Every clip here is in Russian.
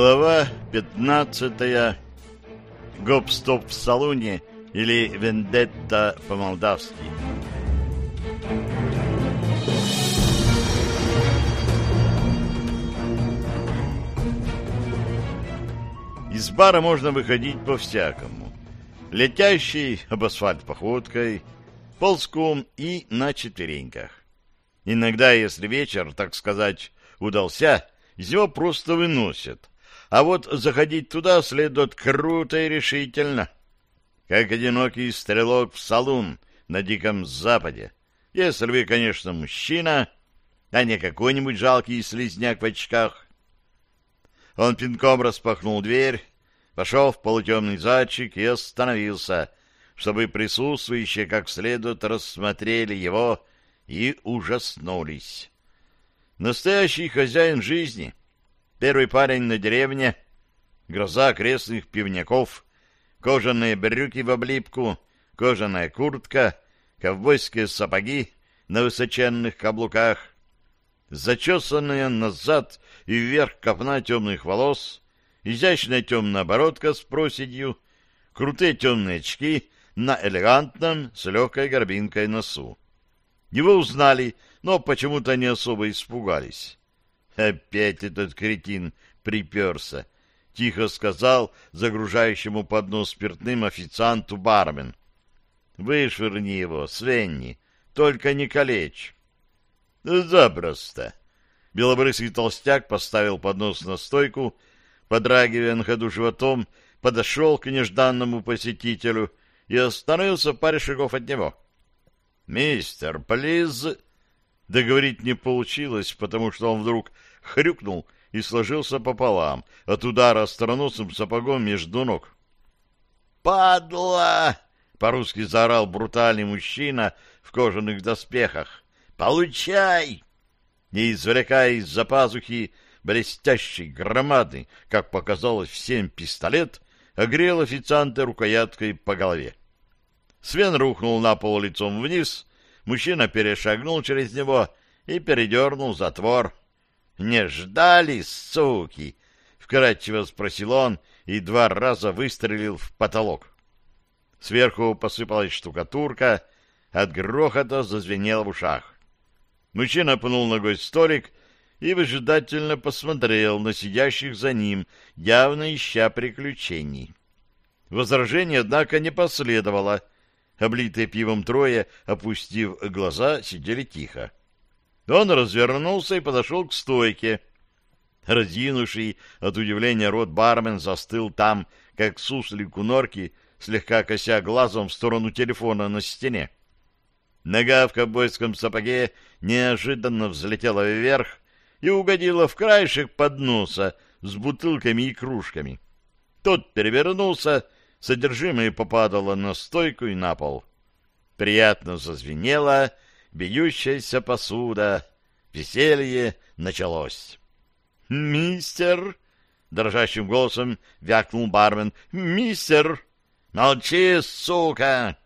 Глава 15. Гоп-стоп в салоне или вендетта по-молдавски. Из бара можно выходить по-всякому. Летящий об асфальт походкой, ползком и на четвереньках. Иногда, если вечер, так сказать, удался, из него просто выносят. А вот заходить туда следует круто и решительно, как одинокий стрелок в салун на Диком Западе. Если вы, конечно, мужчина, а не какой-нибудь жалкий слизняк в очках. Он пинком распахнул дверь, пошел в полутемный зайчик и остановился, чтобы присутствующие как следует рассмотрели его и ужаснулись. Настоящий хозяин жизни, первый парень на деревне, гроза окрестных пивняков, кожаные брюки в облипку, кожаная куртка, ковбойские сапоги на высоченных каблуках, зачесанная назад и вверх копна темных волос, изящная темная бородка с проседью, крутые темные очки на элегантном с легкой горбинкой носу. Его узнали — но почему-то не особо испугались. Опять этот кретин приперся, — тихо сказал загружающему поднос спиртным официанту бармен. — Вышвырни его, Свенни, только не калечь. — Запросто. Белобрысый толстяк поставил поднос на стойку, подрагивая на ходу животом, подошел к нежданному посетителю и остановился в паре шагов от него. — Мистер, плиз... Договорить не получилось, потому что он вдруг хрюкнул и сложился пополам от удара остроносым сапогом между ног. «Падла!» — по-русски заорал брутальный мужчина в кожаных доспехах. «Получай!» И, извлекая из-за пазухи блестящий, громадный, как показалось всем, пистолет, огрел официанта рукояткой по голове. Свен рухнул на пол лицом вниз, Мужчина перешагнул через него и передернул затвор. «Не ждали, суки?» — вкратчиво спросил он и два раза выстрелил в потолок. Сверху посыпалась штукатурка, от грохота зазвенел в ушах. Мужчина пнул ногой столик и выжидательно посмотрел на сидящих за ним, явно ища приключений. Возражение, однако, не последовало — Облитые пивом трое, опустив глаза, сидели тихо. Он развернулся и подошел к стойке. Разинувший от удивления рот бармен застыл там, как суслик у норки, слегка кося глазом в сторону телефона на стене. Нога в ковбойском сапоге неожиданно взлетела вверх и угодила в краешек подноса с бутылками и кружками. Тот перевернулся Содержимое попадало на стойку и на пол. Приятно зазвенела бьющаяся посуда. Веселье началось. «Мистер!» — дрожащим голосом вякнул бармен. «Мистер!» «Молчи, сука!»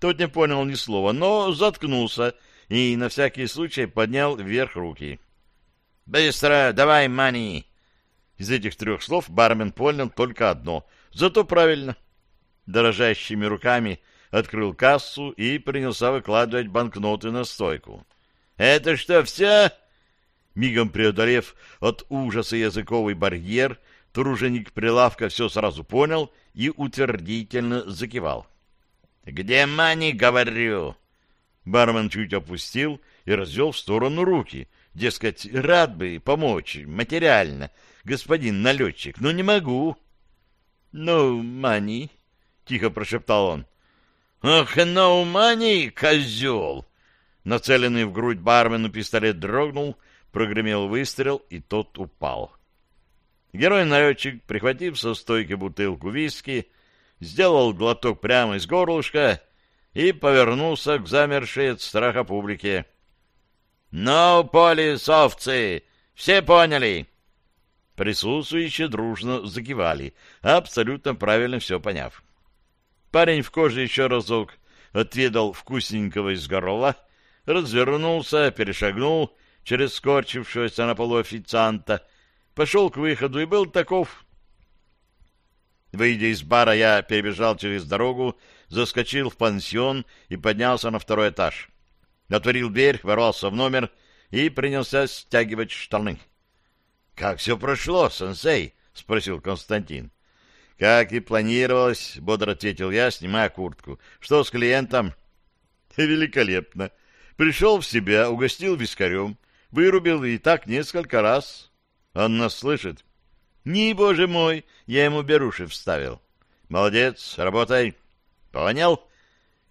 Тот не понял ни слова, но заткнулся и на всякий случай поднял вверх руки. «Быстро, давай, мани!» Из этих трех слов бармен понял только одно — Зато правильно. Дорожащими руками открыл кассу и принялся выкладывать банкноты на стойку. «Это что, все?» Мигом преодолев от ужаса языковый барьер, труженик прилавка все сразу понял и утвердительно закивал. «Где мани, говорю?» Бармен чуть опустил и развел в сторону руки. Дескать, рад бы помочь материально, господин налетчик, но не могу. «No money», — тихо прошептал он. «Ах, no money, козел!» Нацеленный в грудь бармену пистолет дрогнул, прогремел выстрел, и тот упал. Герой-налетчик, прихватив со стойки бутылку виски, сделал глоток прямо из горлышка и повернулся к замершей от страха публике. «Ну, полисовцы, все поняли?» Присутствующие дружно закивали, абсолютно правильно все поняв. Парень в коже еще разок отведал вкусненького из горла, развернулся, перешагнул через скорчившегося на полу официанта пошел к выходу и был таков. Выйдя из бара, я перебежал через дорогу, заскочил в пансион и поднялся на второй этаж. Отворил дверь, ворвался в номер и принялся стягивать штаны. — Как все прошло, сенсей? — спросил Константин. — Как и планировалось, — бодро ответил я, снимая куртку. — Что с клиентом? — Великолепно. Пришел в себя, угостил вискарем, вырубил и так несколько раз. Он нас слышит. — Не, боже мой, я ему беруши вставил. — Молодец, работай. — Понял.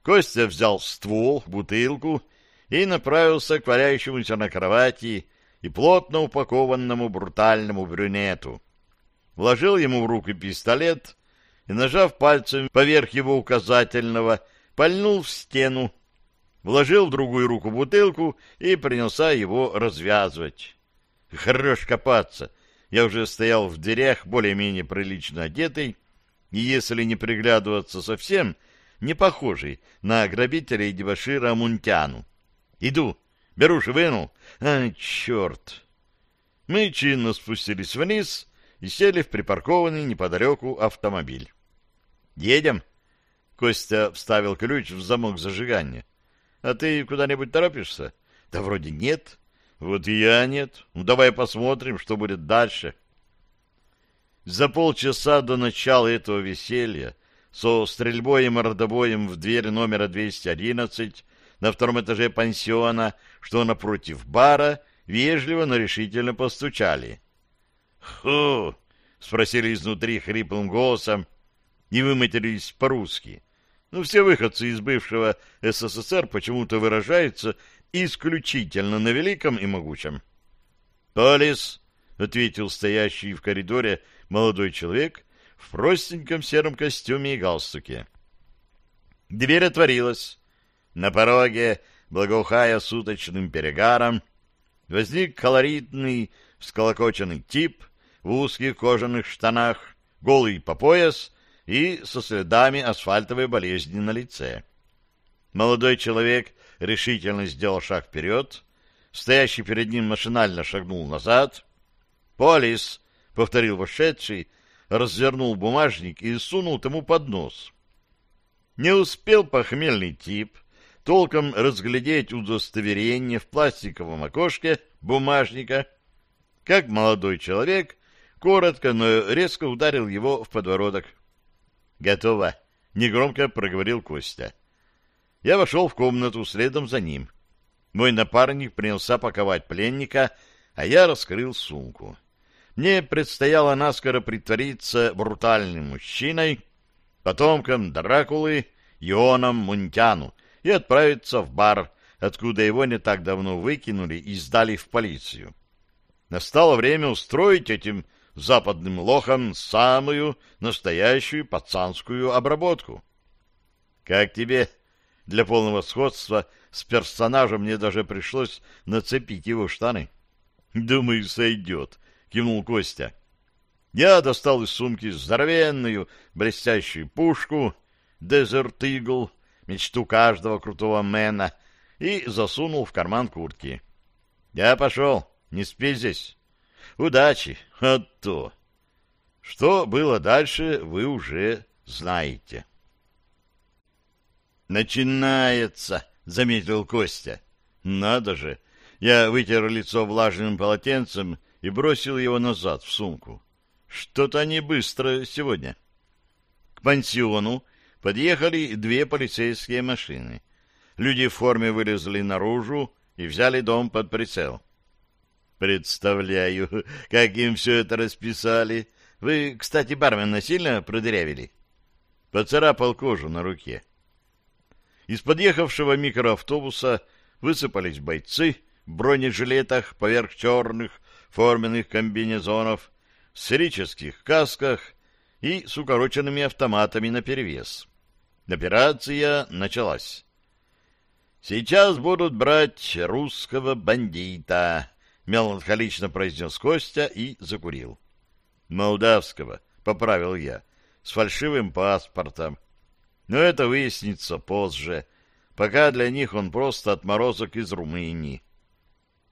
Костя взял ствол, бутылку и направился к валяющемуся на кровати и плотно упакованному брутальному брюнету. Вложил ему в руку пистолет и, нажав пальцем поверх его указательного, пальнул в стену, вложил в другую руку бутылку и принялся его развязывать. Хорош копаться. Я уже стоял в дверях, более-менее прилично одетый, и, если не приглядываться совсем, не похожий на грабителя и дебошира Мунтяну. Иду. Беруши вынул. А, черт. Мы чинно спустились вниз и сели в припаркованный неподалеку автомобиль. Едем. Костя вставил ключ в замок зажигания. А ты куда-нибудь торопишься? Да вроде нет. Вот и я нет. Ну, давай посмотрим, что будет дальше. За полчаса до начала этого веселья со стрельбой и мордобоем в дверь номера 211 на втором этаже пансиона, что напротив бара, вежливо, но решительно постучали. «Ху!» — спросили изнутри хриплым голосом и выматерились по-русски. Ну, все выходцы из бывшего СССР почему-то выражаются исключительно на великом и могучем. «Полис!» — ответил стоящий в коридоре молодой человек в простеньком сером костюме и галстуке. Дверь отворилась. На пороге, благоухая суточным перегаром, возник колоритный, всколокоченный тип в узких кожаных штанах, голый по пояс и со следами асфальтовой болезни на лице. Молодой человек решительно сделал шаг вперед, стоящий перед ним машинально шагнул назад. «Полис!» — повторил вошедший, развернул бумажник и сунул тому под нос. Не успел похмельный тип толком разглядеть удостоверение в пластиковом окошке бумажника, как молодой человек коротко, но резко ударил его в подбородок. «Готово!» — негромко проговорил Костя. Я вошел в комнату следом за ним. Мой напарник принялся паковать пленника, а я раскрыл сумку. Мне предстояло наскоро притвориться брутальным мужчиной, потомком Дракулы, Ионом Мунтяну, и отправиться в бар, откуда его не так давно выкинули и сдали в полицию. Настало время устроить этим западным лохам самую настоящую пацанскую обработку. «Как тебе?» Для полного сходства с персонажем мне даже пришлось нацепить его штаны. «Думаю, сойдет», — кивнул Костя. Я достал из сумки здоровенную блестящую пушку «Дезерт Игл», мечту каждого крутого мэна, и засунул в карман куртки. Я пошел, не спи здесь. Удачи, а то. Что было дальше, вы уже знаете. Начинается, заметил Костя. Надо же. Я вытер лицо влажным полотенцем и бросил его назад в сумку. Что-то они быстро сегодня. К пансиону подъехали две полицейские машины. Люди в форме вылезли наружу и взяли дом под прицел. Представляю, как им все это расписали. Вы, кстати, бармена сильно продырявили? Поцарапал кожу на руке. Из подъехавшего микроавтобуса высыпались бойцы в бронежилетах поверх черных форменных комбинезонов, сферических касках и с укороченными автоматами наперевес. Операция началась. «Сейчас будут брать русского бандита», — меланхолично произнес Костя и закурил. «Молдавского», — поправил я, — «с фальшивым паспортом. Но это выяснится позже. Пока для них он просто отморозок из Румынии».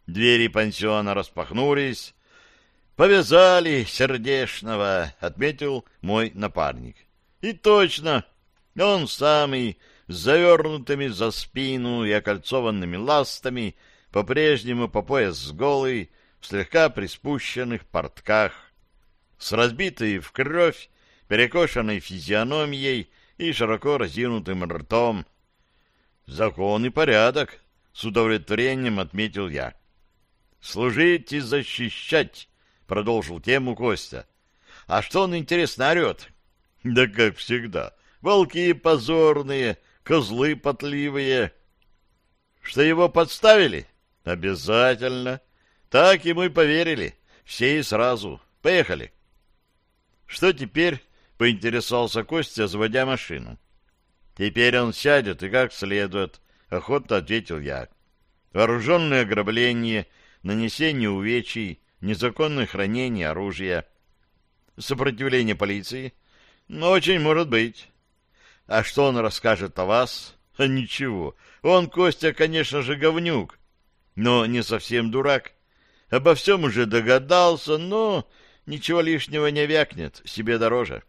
Двери пансиона распахнулись. Повязали сердешного, отметил мой напарник. И точно, он самый, с завернутыми за спину и окольцованными ластами, по-прежнему по пояс голый, в слегка приспущенных портках, с разбитой в кровь, перекошенной физиономией и широко разинутым ртом. «Закон и порядок», — с удовлетворением отметил я. «Служить и защищать», — продолжил тему Костя. «А что он, интересно, орет?» «Да как всегда. Волки позорные, козлы потливые». «Что его подставили?» «Обязательно. Так ему и поверили. Все и сразу. Поехали». «Что теперь?» — поинтересовался Костя, заводя машину. «Теперь он сядет и как следует», — охотно ответил я. «Вооруженное ограбление, нанесение увечий, незаконное хранение оружия, сопротивление полиции. Ну, очень может быть. А что он расскажет о вас? Ничего. Он, Костя, конечно же, говнюк, но не совсем дурак. Обо всем уже догадался, но ничего лишнего не вякнет, себе дороже.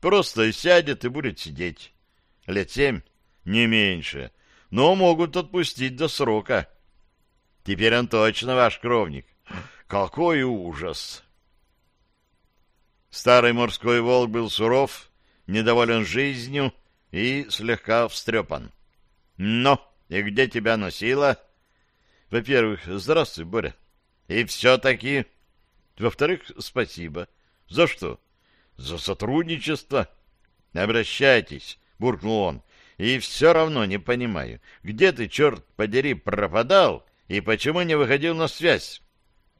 Просто сядет и будет сидеть. Лет семь, не меньше, но могут отпустить до срока. Теперь он точно ваш кровник. Какой ужас! Старый морской волк был суров, недоволен жизнью и слегка встрепан. «Но, и где тебя носило?» «Во-первых, здравствуй, Боря. И все-таки...» «Во-вторых, спасибо. За что?» «За сотрудничество». «Обращайтесь», — буркнул он. «И все равно не понимаю, где ты, черт подери, пропадал и почему не выходил на связь?»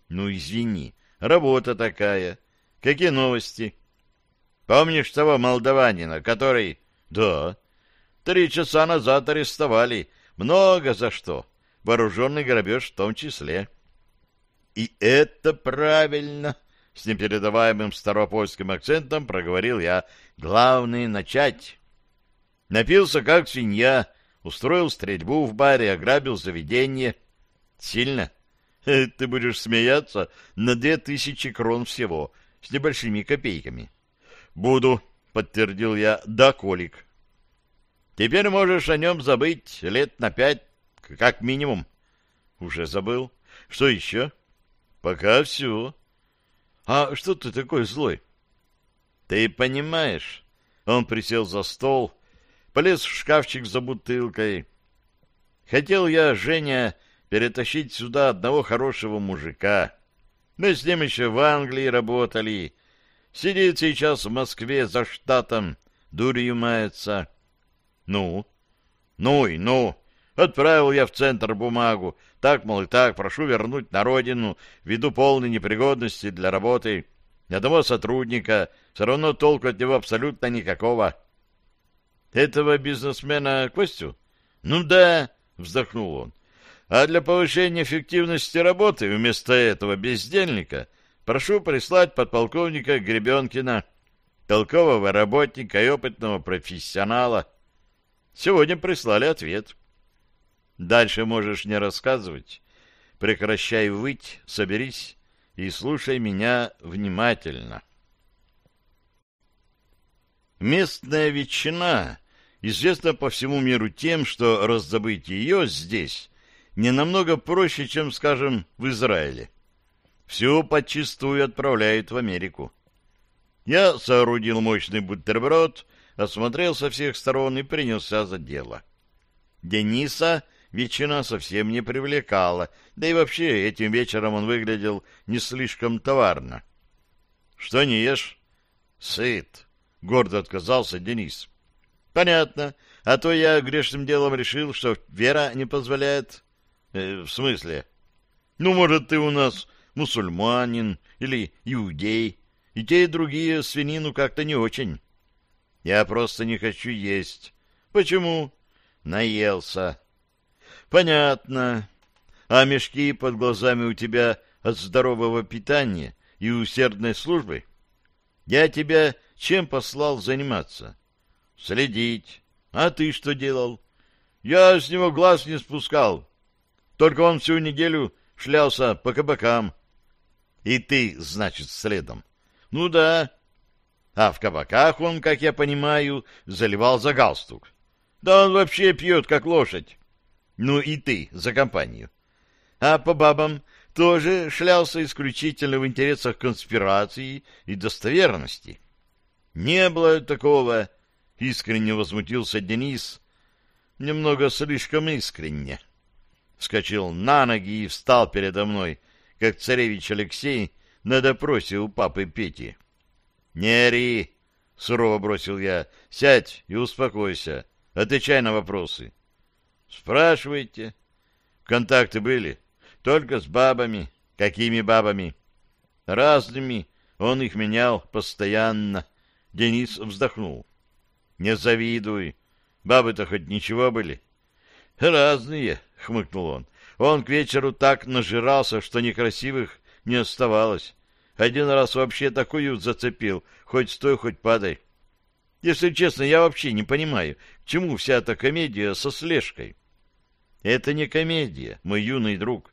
«Ну, извини, работа такая. Какие новости?» «Помнишь того молдаванина, который...» «Да. Три часа назад арестовали. Много за что. Вооруженный грабеж в том числе». «И это правильно!» — с непередаваемым старопольским акцентом проговорил я. «Главное — начать». Напился, как свинья, устроил стрельбу в баре, ограбил заведение. Сильно? Ты будешь смеяться на две тысячи крон всего, с небольшими копейками. Буду, подтвердил я, да, Колик. Теперь можешь о нем забыть лет на пять, как минимум. Уже забыл. Что еще? Пока все. А что ты такой злой? Ты понимаешь? Он присел за стол, полез в шкафчик за бутылкой. Хотел я, Женя, перетащить сюда одного хорошего мужика. Мы с ним еще в Англии работали. Сидит сейчас в Москве за штатом, дурью мается. Ну? Ну и ну. Отправил я в центр бумагу. Так, мол, и так, прошу вернуть на родину ввиду полной непригодности для работы. Одного сотрудника, все равно толку от него абсолютно никакого. Этого бизнесмена Костю? Ну да, вздохнул он. А для повышения эффективности работы вместо этого бездельника прошу прислать подполковника Гребенкина, толкового работника и опытного профессионала. Сегодня прислали ответ. Дальше можешь не рассказывать. Прекращай выть, соберись и слушай меня внимательно. Местная ветчина известна по всему миру тем, что раздобыть ее здесь не намного проще, чем, скажем, в Израиле. Всю подчистую отправляют в Америку. Я соорудил мощный бутерброд, осмотрел со всех сторон и принялся за дело. Дениса ветчина совсем не привлекала, да и вообще этим вечером он выглядел не слишком товарно. — Что не ешь? — Сыт, — гордо отказался Денис. — Понятно, а то я грешным делом решил, что Вера не позволяет. Э, в смысле? Ну, может, ты у нас мусульманин или иудей, и те, и другие свинину как-то не очень. Я просто не хочу есть. Почему? Наелся. Понятно. А мешки под глазами у тебя от здорового питания и усердной службы? Я тебя чем послал заниматься? Следить. А ты что делал? Я с него глаз не спускал. Только он всю неделю шлялся по кабакам. И ты, значит, следом. Ну да. А в кабаках он, как я понимаю, заливал за галстук. Да он вообще пьет, как лошадь. Ну и ты за компанию. А по бабам тоже шлялся исключительно в интересах конспирации и достоверности. Не было такого, искренне возмутился Денис, немного слишком искренне. Вскочил на ноги и встал передо мной, как царевич Алексей на допросе у папы Пети. — Не ори! — сурово бросил я. — Сядь и успокойся. Отвечай на вопросы. — Спрашивайте. Контакты были? Только с бабами. Какими бабами? — Разными. Он их менял постоянно. Денис вздохнул. — Не завидуй. Бабы-то хоть ничего были? — Разные, — хмыкнул он. Он к вечеру так нажирался, что некрасивых не оставалось. Один раз вообще такую зацепил, хоть стой, хоть падай. Если честно, я вообще не понимаю, к чему вся эта комедия со слежкой. Это не комедия, мой юный друг.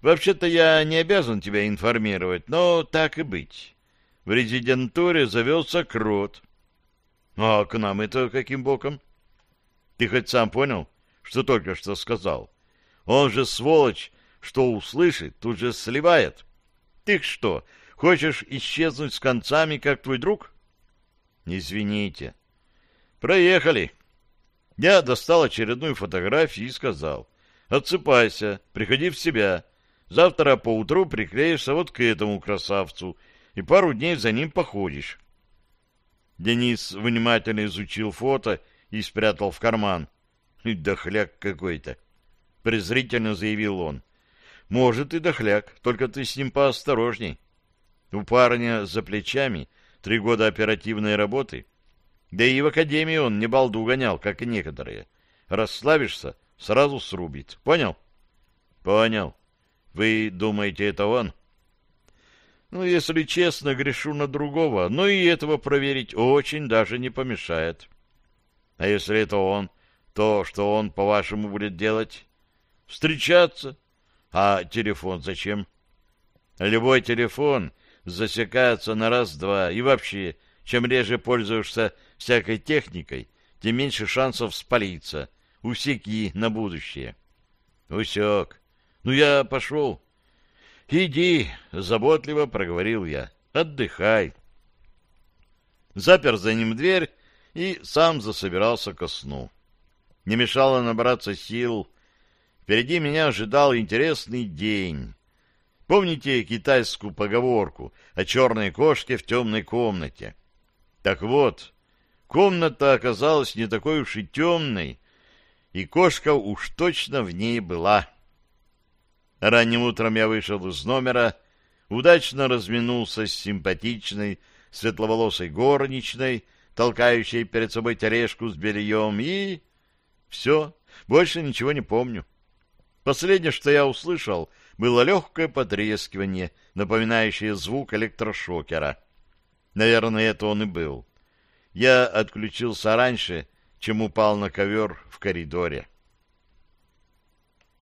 Вообще-то я не обязан тебя информировать, но так и быть. В резидентуре завелся крот. А к нам это каким боком? Ты хоть сам понял, что только что сказал? Он же, сволочь, что услышит, тут же сливает. Ты что, хочешь исчезнуть с концами, как твой друг? Извините. Проехали. Я достал очередную фотографию и сказал. Отсыпайся, приходи в себя. Завтра поутру приклеишься вот к этому красавцу и пару дней за ним походишь. Денис внимательно изучил фото и спрятал в карман. Дохляк какой-то. Презрительно заявил он. Может и дохляк, только ты с ним поосторожней. У парня за плечами три года оперативной работы. Да и в академии он не балду гонял, как и некоторые. Расслабишься, сразу срубит. Понял? Понял. Вы думаете, это он? Ну, если честно, грешу на другого, но и этого проверить очень даже не помешает. А если это он, то что он, по-вашему, будет делать? Встречаться, а телефон зачем? Любой телефон засекается на раз-два. И вообще, чем реже пользуешься всякой техникой, тем меньше шансов спалиться. Усеки на будущее. Усек. Ну, я пошел. Иди, заботливо проговорил я. Отдыхай. Запер за ним дверь и сам засобирался ко сну. Не мешало набраться сил, Впереди меня ожидал интересный день. Помните китайскую поговорку о черной кошке в темной комнате? Так вот, комната оказалась не такой уж и темной, и кошка уж точно в ней была. Ранним утром я вышел из номера, удачно разминулся с симпатичной, светловолосой горничной, толкающей перед собой тележку с бельем, и... Все, больше ничего не помню. Последнее, что я услышал, было легкое потрескивание, напоминающее звук электрошокера. Наверное, это он и был. Я отключился раньше, чем упал на ковер в коридоре.